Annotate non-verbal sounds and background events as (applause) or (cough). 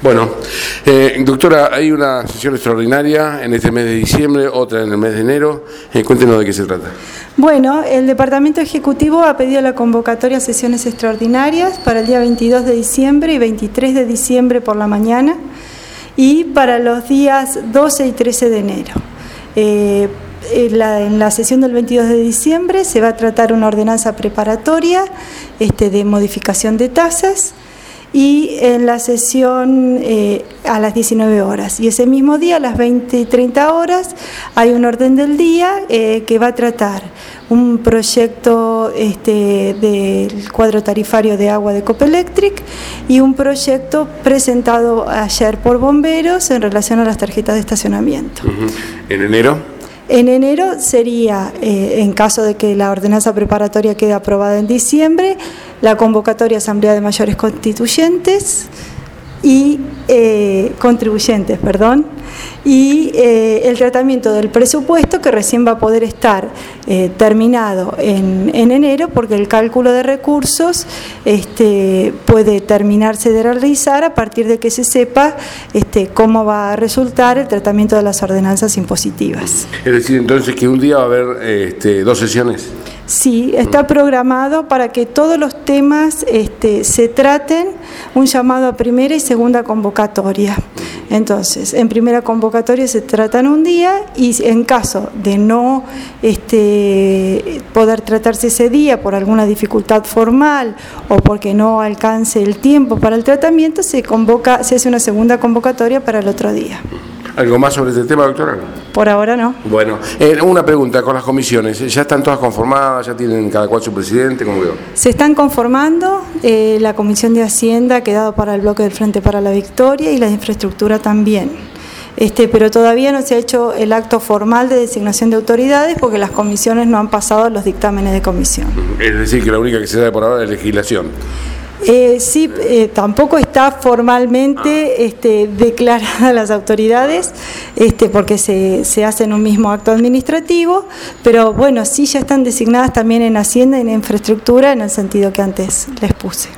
Bueno, eh, doctora, hay una sesión extraordinaria en este mes de diciembre, otra en el mes de enero. Eh, cuéntenos de qué se trata. Bueno, el Departamento Ejecutivo ha pedido la convocatoria a sesiones extraordinarias para el día 22 de diciembre y 23 de diciembre por la mañana y para los días 12 y 13 de enero. Eh, en la, en la, sesión del 22 de diciembre se va a tratar una ordenanza preparatoria este, de modificación de tasas y en la sesión eh, a las 19 horas. Y ese mismo día, a las 20 y 30 horas, hay un orden del día eh, que va a tratar un proyecto este, del cuadro tarifario de agua de Copelectric y un proyecto presentado ayer por bomberos en relación a las tarjetas de estacionamiento. Uh -huh. ¿En enero? En enero sería, eh, en caso de que la ordenanza preparatoria quede aprobada en diciembre, la convocatoria Asamblea de Mayores Constituyentes y eh, contribuyentes, perdón, y eh, el tratamiento del presupuesto que recién va a poder estar eh, terminado en, en, enero porque el cálculo de recursos este, puede terminarse de realizar a partir de que se sepa este, cómo va a resultar el tratamiento de las ordenanzas impositivas. Es decir, entonces que un día va a haber este, dos sesiones. Sí, está programado para que todos los temas este, se traten, un llamado a primera y segunda convocatoria. Entonces, en primera convocatoria se tratan un día y en caso de no este, poder tratarse ese día por alguna dificultad formal o porque no alcance el tiempo para el tratamiento, se convoca, se hace una segunda convocatoria para el otro día. ¿Algo más sobre este tema, doctora? Por ahora no. Bueno, eh, una pregunta con las comisiones. ¿Ya están todas conformadas? ¿Ya tienen cada cual su presidente? ¿Cómo veo? Se están conformando. Eh, la Comisión de Hacienda ha quedado para el bloque del Frente para la Victoria y la infraestructura también. Este, pero todavía no se ha hecho el acto formal de designación de autoridades porque las comisiones no han pasado los dictámenes de comisión. Es decir, que la única que se da por ahora es legislación. Eh, sí, eh, tampoco está formalmente este, declarada (laughs) las autoridades, este, porque se, se hace en un mismo acto administrativo, pero bueno, sí ya están designadas también en Hacienda y en infraestructura en el sentido que antes les puse.